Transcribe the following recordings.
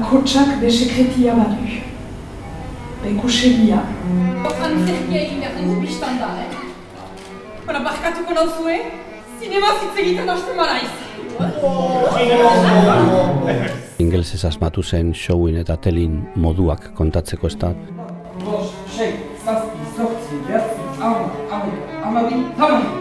bakotsak be sekretia badu. Be kusegia. Antzerkia egin behar dugu biztan da, eh? Bara, barkatuko nauzue, zinema zitzegiten hasten maraiz. Ingelsez asmatu zen showin eta telin moduak kontatzeko ez da.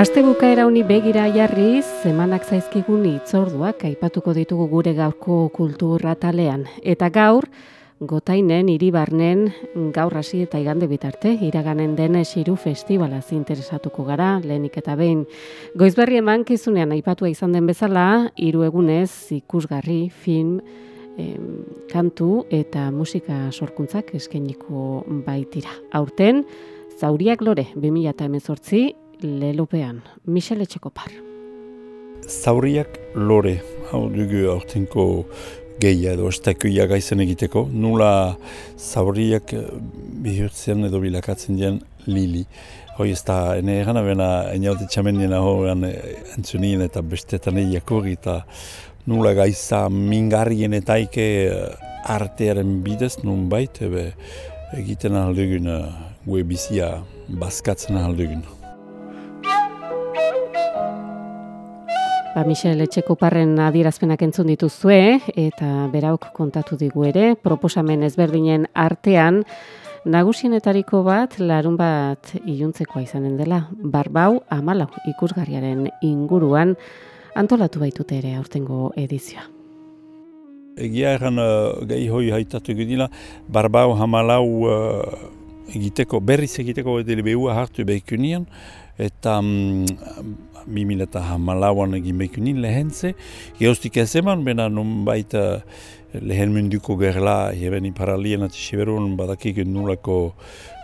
Aste bukaera honi begira jarriz, zemanak zaizkigun itzorduak aipatuko ditugu gure gaurko kultura talean. Eta gaur, gotainen, iribarnen, gaur hasi eta igande bitarte, iraganen den esiru festivalaz interesatuko gara, lehenik eta behin. Goizberri eman kizunean aipatua izan den bezala, hiru egunez ikusgarri, film, em, kantu eta musika sorkuntzak eskainiko baitira. Aurten, Zauriak lore, 2018, lelopean, Michele Etxekopar. Zauriak lore, hau dugu aurtenko gehia edo estakoia gaizen egiteko, nula zauriak eh, bihurtzen edo bilakatzen dien lili. Hoi ez da, ene egan abena, eniaute txamenien ahoan entzunien eta bestetan egiakurri eta nula gaiza mingarrien eta ike artearen bidez nun bait, ebe egiten aldugun gue bizia bazkatzen aldugun. Ba, Michel Etxekoparren adierazpenak entzun dituzue eta berauk kontatu digu ere, proposamen ezberdinen artean, nagusienetariko bat larun bat iluntzekoa izanen dela, barbau amalau ikusgarriaren inguruan antolatu baitute ere aurtengo edizioa. Egia erran uh, gehi hoi haitatu gudila, barbau hamalau uh, egiteko, berriz egiteko edele behua hartu behikunian, eta mm, 2000 eta hamalauan egin behikunin lehentze. Geostik ez eman, bena nun baita lehen munduko gerla, heben iparalien ati siberun badakik nulako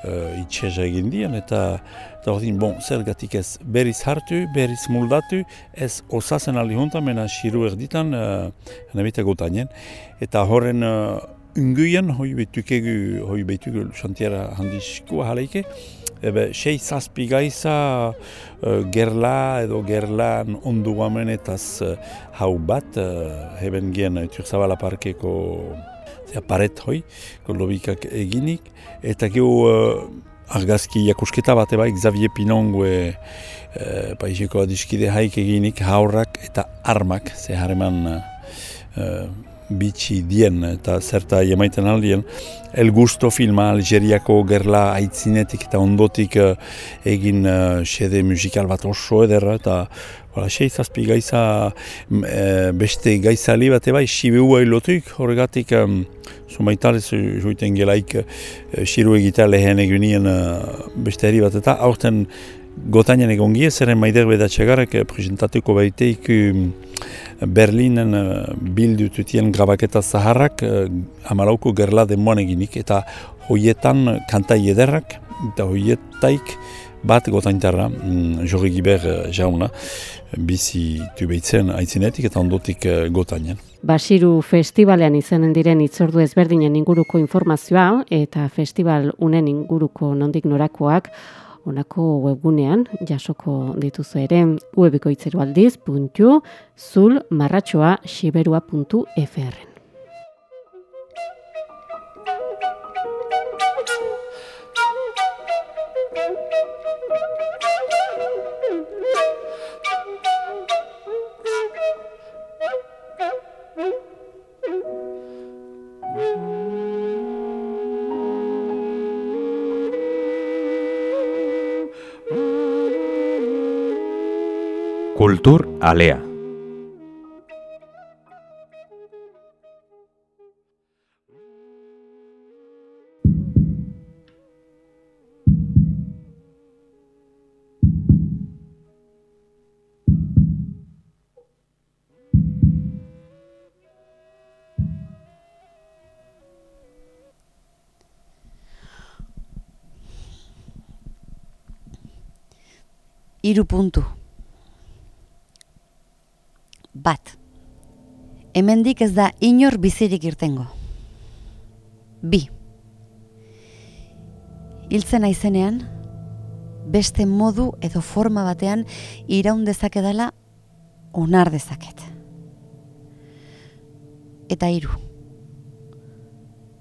uh, itxeza egin dien, eta eta ordin, bon, zergatik ez berriz hartu, berriz muldatu, ez osazen aldi juntan, mena siru erditan, uh, nabita gotanien. Eta horren uh, unguien, hoi betukegu, hoi betugu xantiera handizkoa haleike, Ebe, sei zazpi gaiza uh, gerla edo gerlan ondu gamenetaz uh, hau bat, uh, heben uh, Turzabala Parkeko zera, paret hoi, lobikak eginik, eta geho uh, argazki jakusketa bat eba, Xavier Pinongue uh, paiseko adiskide haik eginik, haurrak eta armak, ze hareman uh, bitxi dien eta zerta jemaiten aldien. El Gusto filma Algeriako gerla aitzinetik eta ondotik uh, egin uh, xede musikal bat oso ederra eta Hala, sei zazpi gaiza, e, beste gaizali bat eba, sibeua ilotuik, horregatik, um, zumaitalez juiten gelaik, e, siru egitea lehen egunien uh, beste herri bat, eta aurten gotainan egon gie, zeren maider bedatxegarek presentatuko baiteik um, Berlinen uh, bildututien grabaketa zaharrak uh, amalauko gerla demoan eginik eta hoietan kantai ederrak eta hoietaik bat gotaintarra mm, Jorri Giber uh, jauna bizi tubeitzen aitzinetik eta ondotik gotainan. Basiru festivalean izanen diren itzordu ezberdinen inguruko informazioa eta festival unen inguruko nondik norakoak Honako webgunean jasoko dituzu ere marratxoa siberua.fr Kultur Alea. Hiru puntu. Bat. Hemendik ez da inor bizirik irtengo. Bi. Hiltzen aizenean, beste modu edo forma batean iraun dezakedala onar dezaket. Eta hiru.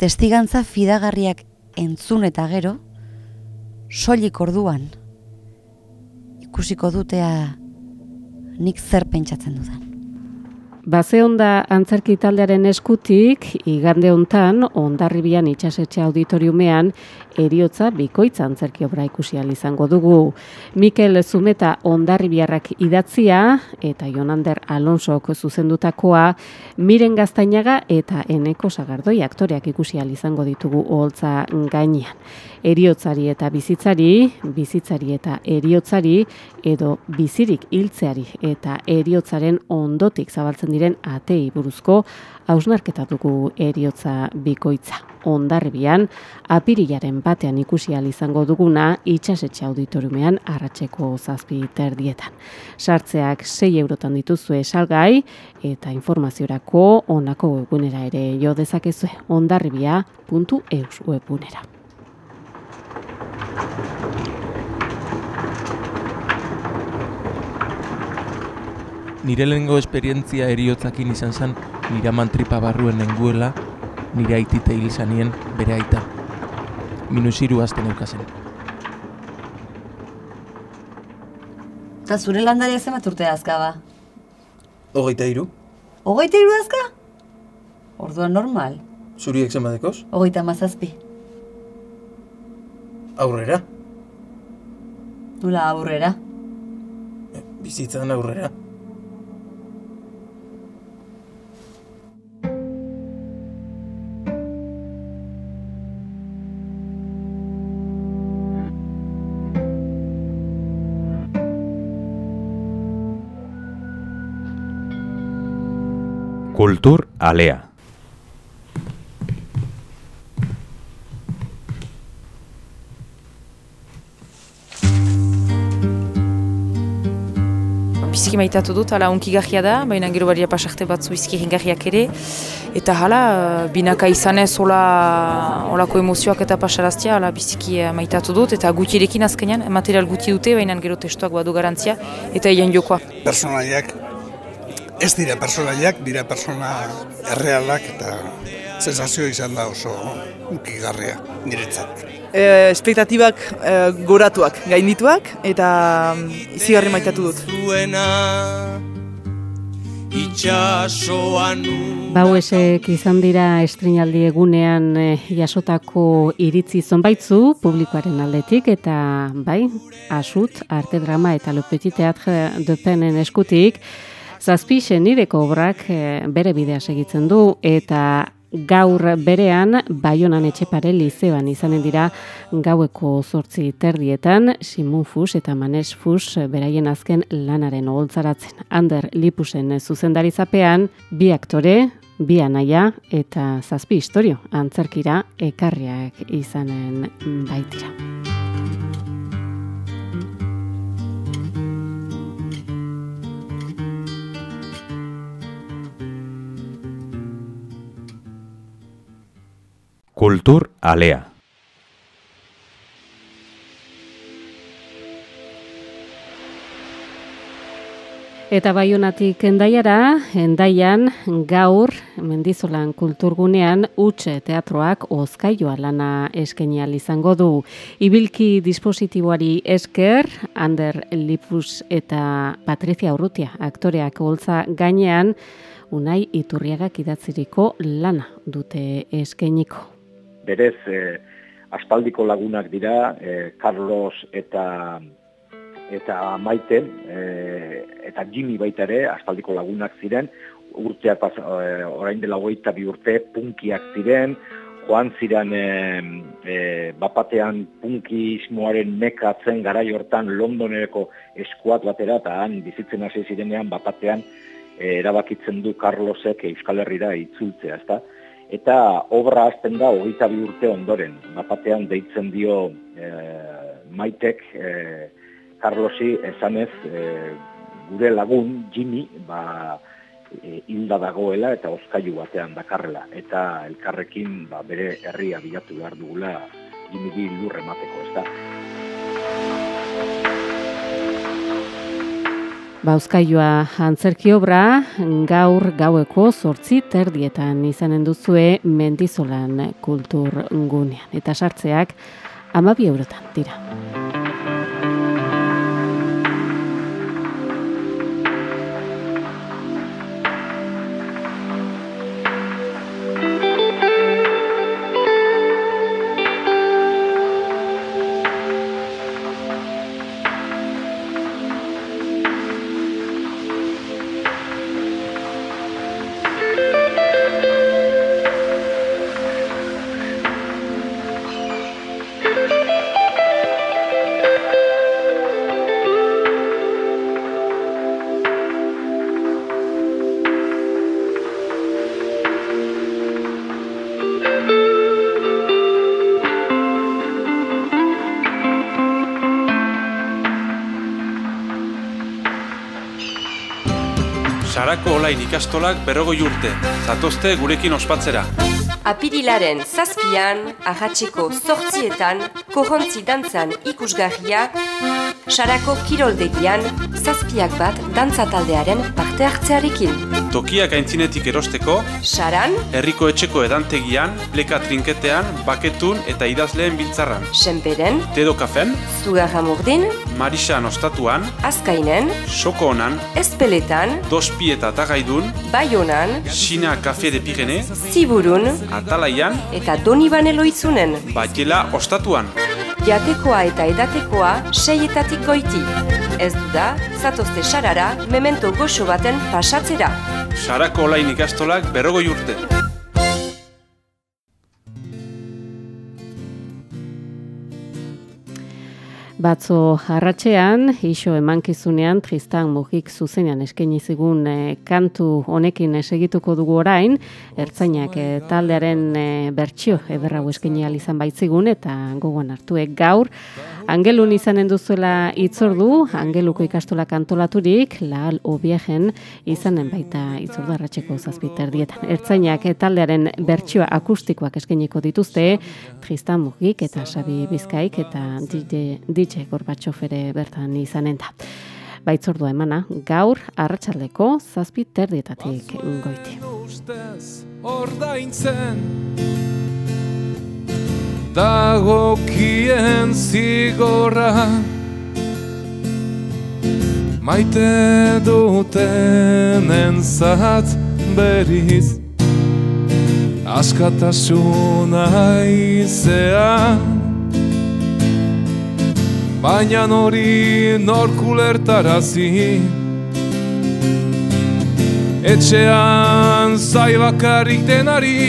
Testigantza fidagarriak entzun eta gero, soilik orduan, ikusiko dutea nik zer pentsatzen dudan. Baze onda antzerki taldearen eskutik, igande hontan ondarribian itxasetxe auditoriumean, eriotza bikoitza antzerki obra ikusi izango dugu. Mikel Zumeta ondarribiarrak idatzia eta Jonander Alonsok zuzendutakoa, miren gaztainaga eta eneko sagardoi aktoreak ikusi izango ditugu oholtza gainean. Eriotzari eta bizitzari, bizitzari eta eriotzari, edo bizirik hiltzeari eta eriotzaren ondotik zabaltzen diren atei buruzko hausnarketa dugu eriotza bikoitza. Ondarribian, apirilaren batean ikusi izango duguna itxasetxe auditoriumean arratseko zazpi terdietan. Sartzeak 6 eurotan dituzue salgai eta informaziorako onako webgunera ere jo dezakezue ondarribia.eus webgunera. Nire lehenengo esperientzia eriotzakin izan zen nire mantripa barruen nenguela nire aitite hil zanien bere aita. Minusiru azten eukazen. Eta zure landaria zenbat urte azka ba? Hogeita iru? Hogeita hiru azka? Orduan normal. Zuriek zenbatekoz? Hogeita mazazpi. Aurrera? Nula aurrera. Bizitzan aurrera? Kultur Alea. Biziki maitatu dut, hala unkigarria da, baina gero baria pasarte batzu biziki hingarriak ere. Eta hala, eh, binaka izanez hola, holako emozioak eta pasaraztia, hala biziki eh, maitatu dut. Eta gutierekin azkenean, material guti dute, baina gero testuak badu garantzia, eta egin jokoa. Personaiak, ez dira personaiak, dira persona errealak eta sensazio izan da oso unkigarria niretzat. e, espektatibak e, goratuak, gaindituak, eta mm, izigarri maitatu dut. Bauesek izan dira estrinaldi egunean eh, jasotako iritzi zonbaitzu publikoaren aldetik eta bai, asut, arte drama eta le petit teatre de penen eskutik, zazpi senideko obrak eh, bere bidea segitzen du eta gaur berean Baionan etxepare lizeoan izanen dira gaueko zortzi terdietan Simon Fus eta Manes Fus beraien azken lanaren oholtzaratzen. Ander Lipusen zuzendarizapean bi aktore, bi anaia eta zazpi historio antzerkira ekarriak izanen baitira. Kultur Alea. Eta baionatik endaiara, endaian gaur mendizolan kulturgunean utxe teatroak ozkaioa lana eskenial izango du. Ibilki dispositiboari esker, Ander Lipus eta Patricia Urrutia aktoreak holtza gainean, unai iturriagak idatziriko lana dute eskeniko. Berez, eh, aspaldiko lagunak dira, eh, Carlos eta eta Maite e, eta Jimmy baita ere aspaldiko lagunak ziren urteak pas, e, orain dela hogeita bi urte punkiak ziren joan ziren e, e, bapatean punkismoaren mekatzen garai hortan Londoneko eskuat batera eta han bizitzen hasi zirenean bapatean e, erabakitzen du Carlosek Euskal Herrira itzultzea, ezta? Eta obra hasten da hogeita bi urte ondoren, bapatean deitzen dio e, Maitek e, Carlosi esanez e, gure lagun Jimmy ba, e, hilda dagoela eta oskailu batean dakarrela eta elkarrekin ba, bere herria bilatu behar dugula Jimmy di lurre emateko, ez da. Bauzkailua antzerki obra gaur gaueko zortzi terdietan izanen duzue mendizolan kultur gunean. Eta sartzeak amabi eurotan dira. Olain ikastolak berrogoi urte, zatozte gurekin ospatzera. Apirilaren zazpian, ahatzeko zortzietan, kohontzi dantzan ikusgarria, Sarako kiroldegian, zazpiak bat dantzataldearen parte hartzearekin. Tokiak aintzinetik erosteko, Saran, herriko etxeko edantegian, pleka trinketean, baketun eta idazleen biltzarran. Senperen, Tedo kafen, Zugarra murdin, Marisan ostatuan, Azkainen, Soko honan, Espeletan, Dospi eta Tagaidun, Baionan, Sina Café de Pirene, Ziburun, Atalaian, eta Donibane loitzunen. Batela ostatuan. Jatekoa eta edatekoa seietatik goiti. Ez du da, zatozte sarara, memento goxo baten pasatzera. Sarako olain ikastolak berrogoi urte. Batzo harratxean, iso emankizunean, Tristan Mugik zuzenean eskaini zigun eh, kantu honekin segituko dugu orain, ertzainak eh, taldearen eh, bertsio ederra eskaini izan baitzigun eta gogoan hartuek gaur. Angelun izanen duzuela itzordu, Angeluko ikastola kantolaturik, lahal obiegen izanen baita itzordu harratxeko zazpiter dietan. Ertzainak taldearen bertsioa akustikoak eskainiko dituzte, Tristan Mugik eta Xabi Bizkaik eta DJ, DJ Gorbatxof ere bertan izanen da. Baitzordua emana, gaur arratsaldeko zazpi terdietatik goiti. Ordaintzen Dagokien zigorra Maite duten entzat beriz Askatasuna izea Baina nori norkulertarazi Etxean zaibakarrik denari.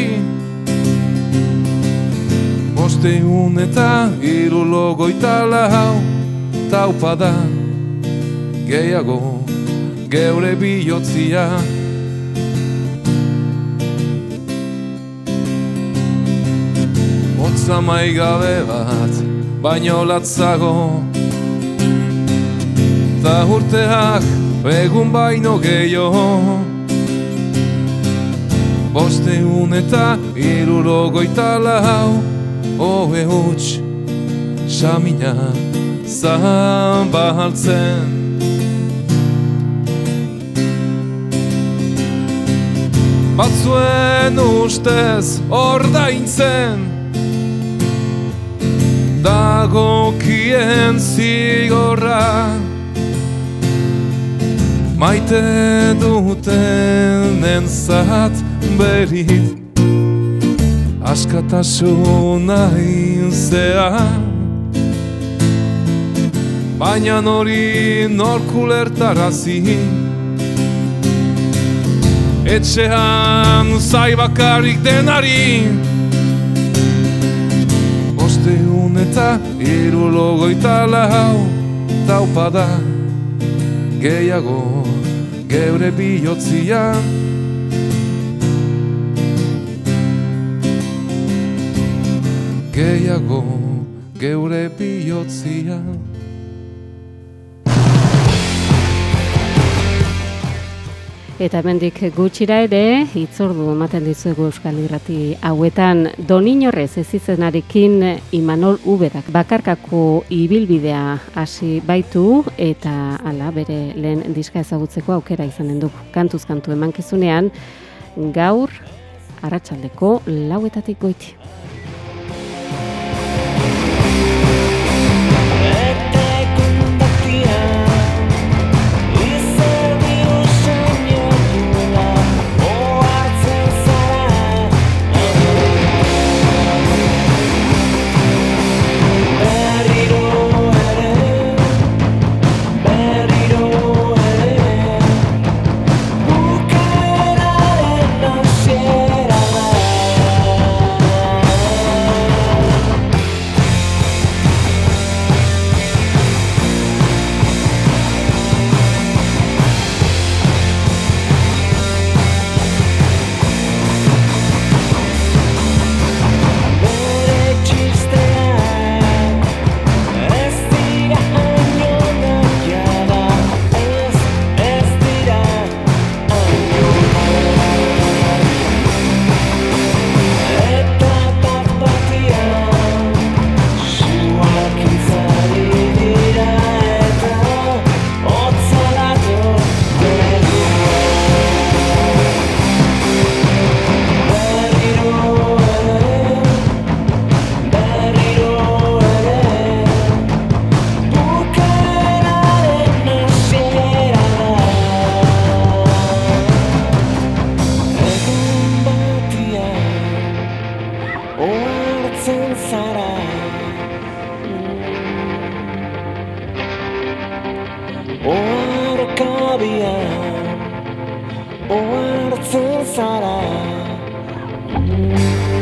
Bosteun eta irulogoita lau Taupa da. Gehiago geure bihotzia. Otza maigabe bat baino latzago. Ta urteak egun baino gehiago. Bosteun eta irulogoita lau. Oe huts Samina Zabaltzen Batzuen ustez ordaintzen Dagokien zigorra Maite duten entzat berit askatasuna inzea Baina nori norkulertarazi Etxean zaibakarrik denari eta irulogoita lau Taupada gehiago geure bihotzian. Gehiago geure bihotzia Eta hemendik gutxira ere, hitzordu ematen dizuegu Euskal Irrati hauetan Doninorrez ez izenarekin Imanol Uberak bakarkako ibilbidea hasi baitu eta hala bere lehen diska ezagutzeko aukera izanen du. Kantuz kantu emankizunean gaur arratsaldeko lauetatik goiti. Oarkabia Oartzen zara. Oartzen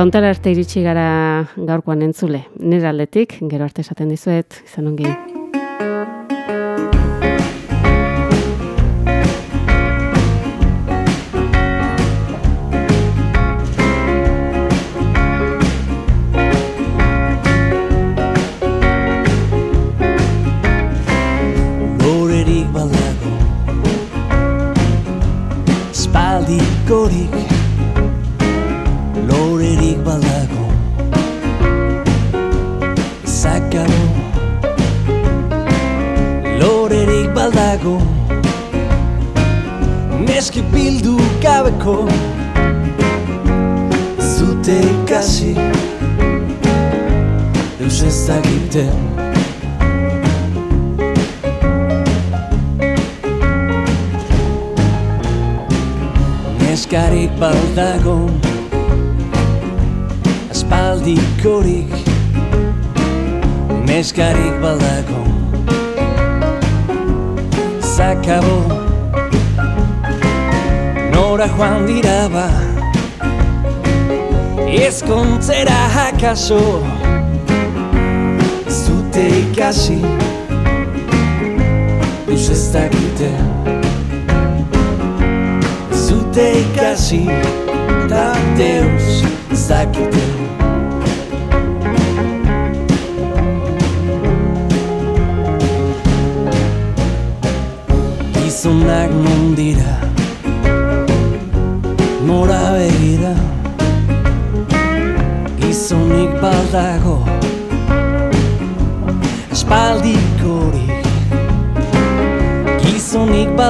Bauntara arte iritsi gara gaurkoan entzule. Nire aldetik, gero arte esaten dizuet, izan ongi. Dakiten Neskarik baldago Aspaldikorik Neskarik baldago Zakabo Nora joan dira ba Ezkontzera hakaso Zute ikasi Eus ez dakiten zute ikasi Ta Deus zakite baldago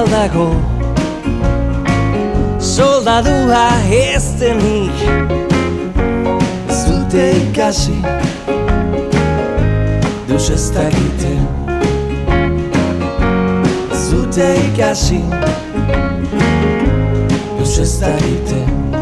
Baldago Soldadua ez denik Zute ikasi. Deus ez dakite. Zute ikasi. Deus ez dakite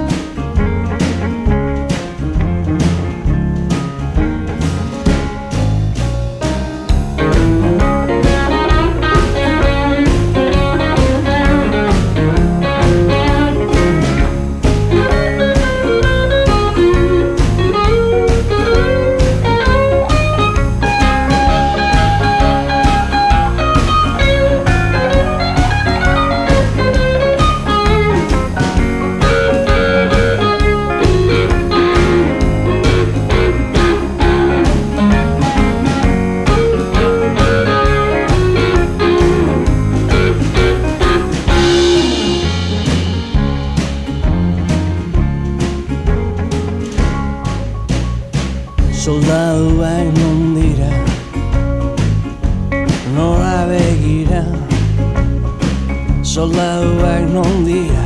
Soldaduak non dira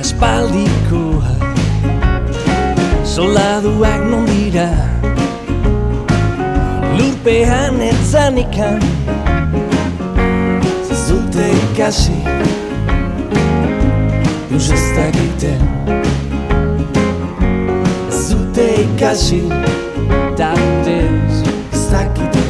Espaldikoak Soldaduak non dira. Lurpean etzanikan Zizute ikasi Deus ez dakiten Zute ikasi Da Deus ez dakiten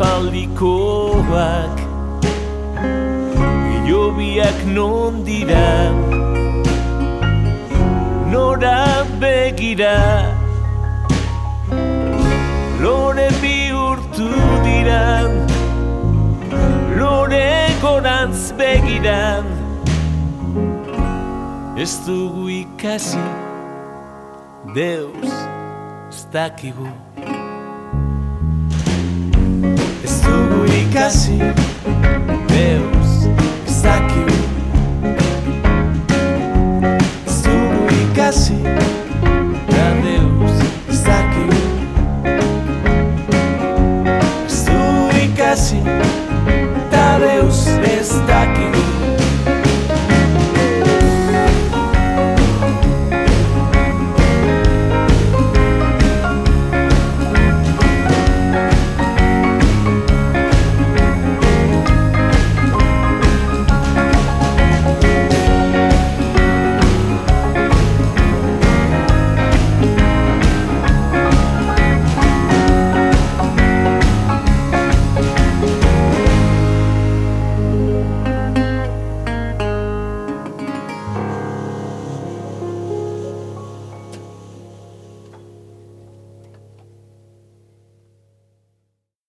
Aspaldikoak Jobiak non dira Nora begira Lore bihurtu dira Lore gorantz begiran Ez dugu ikasi Deus ez dakigu ez dugu Deus ez dakigu Ez dugu Deus ez dakigu Ez